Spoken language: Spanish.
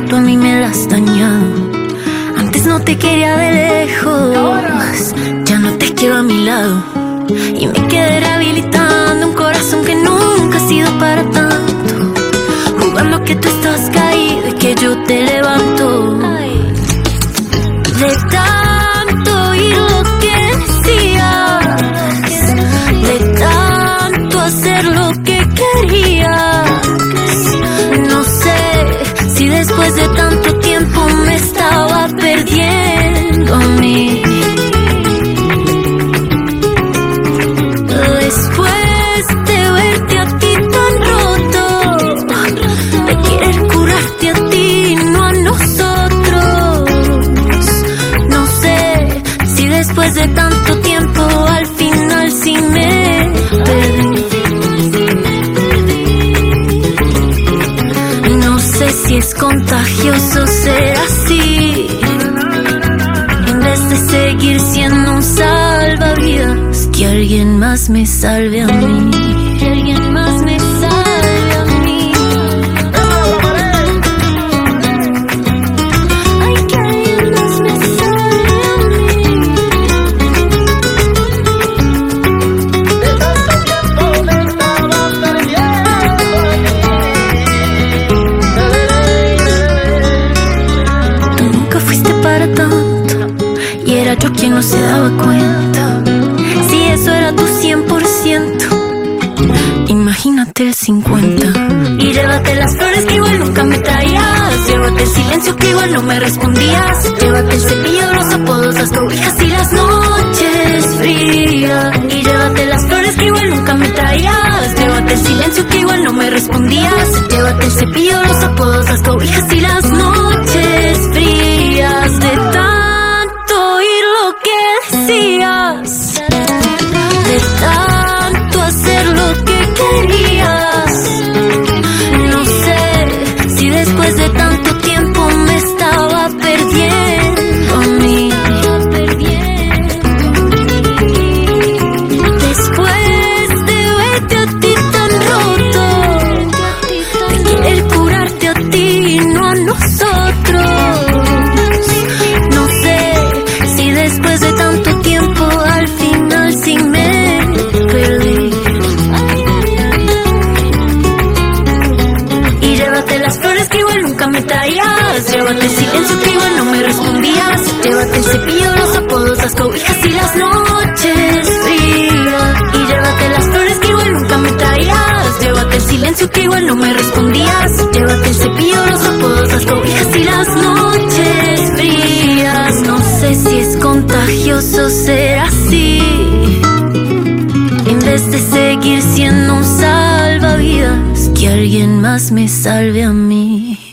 tú a mí me has dañado. Antes no te quería de lejos, ya no te quiero a mi lado. Y me quedé rehabilitando un corazón que nunca ha sido para tanto. Jugando que tú estás caído y que yo te levanto. De tanto oír lo que decías, de tanto hacer lo que querías. Es contagioso ser así. En vez de seguir siendo un salvavidas, que alguien más me salve a mí. Yo quien no se daba cuenta. Si eso era tu 100%, imagínate el 50. Y llévate las flores que igual nunca me traías. Llévate el silencio que igual no me respondías. Llévate el cepillo, los apodos, las cobijas y las noches frías. Y llévate las flores que igual nunca me traías. Llévate el silencio que igual no me respondías. Llévate el cepillo, los apodos, las cobijas y las decías. De tanto hacer lo que querías. Llévate el silencio que igual no me respondías. Llévate el cepillo, los apodos, las cobijas y las noches frías. Y llévate las flores que igual nunca me traías. Llévate el silencio que igual no me respondías. Llévate el cepillo, los apodos, las cobijas y las noches frías. No sé si es contagioso ser así. En vez de seguir siendo un salvavidas, que alguien más me salve a mí.